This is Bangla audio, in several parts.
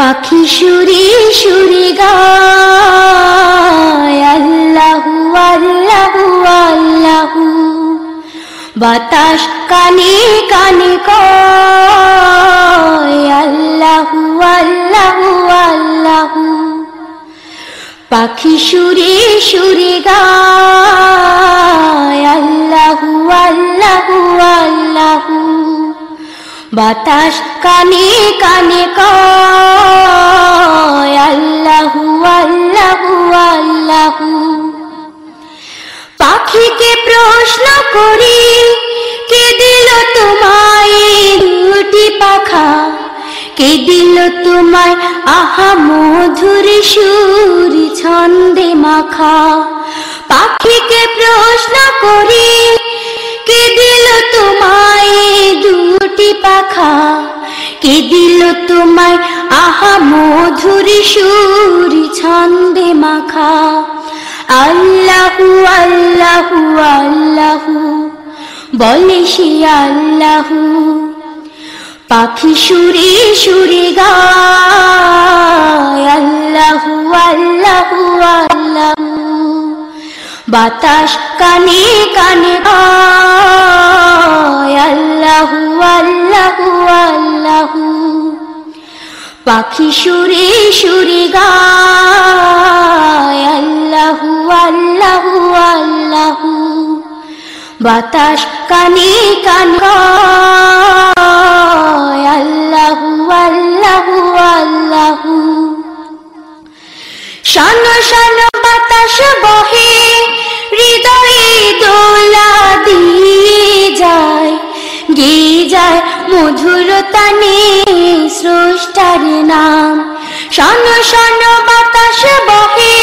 পাখি সুরে সুরে গায়, আল্লাহু আল্লাহু বাতাস কানে কানে কয়, আল্লাহু আল্লাহু পাখি সুরে সুরে আল্লাহু আল্লাহু আল্লাহু। বাতাস কানে কানে কয় পাখিকে প্রশ্ন করি, কে দিল তোমায় দুটি পাখা? কে দিল তোমায় আহা মধুর সুর ছন্দে মাখা? পাখিকে প্রশ্ন করি, কে দিল তোমায় দুটি পাখা? কে দিল তোমায় আহা মধুর সুর ছন্দে মাখা? আল্লাহু আল্লাহু আল্লাহু, বলে সে আল্লাহু। পাখি সুরে সুরে গায়, আল্লাহু আল্লাহু আল্লাহু। বাতাস কানে কানে গায়। পাখি সুরে সুরে গায়, আল্লাহু আল্লাহু আল্লাহু। বাতাস কানে কানে আল্লাহু আল্লাহু আল্লাহু। শান শান বাতাস বহে, হৃদয়ে দোলা দিয়ে যায়। গিয়ে যায় মধুর তানে স্রষ্টার নাম। শান শান, বাতাস বহে,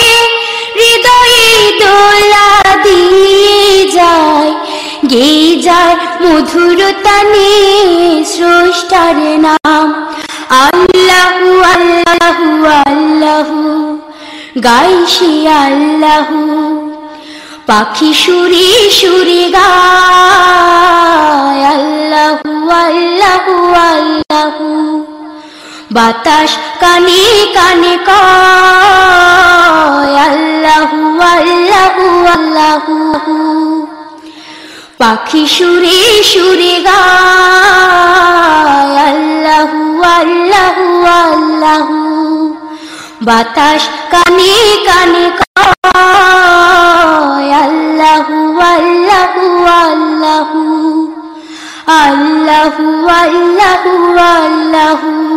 হৃদয়ে দোলা দিয়ে যায়। গেয়ে যায় মধুর তানে স্রষ্টার নাম। আল্লাহু আল্লাহু আল্লাহু গাইছি আল্লাহু। পাখি সুরে সুরে গায়। বাতাস কানে কানে কয়, আল্লাহু আল্লাহু পাখি সুরে সুরে গায়, আল্লাহু আল্লাহু আল্লাহু। বাতাস কানে কানে কয়, আল্লাহু আল্লাহু আল্লাহু। আল্লাহু আল্লাহু আল্লাহু।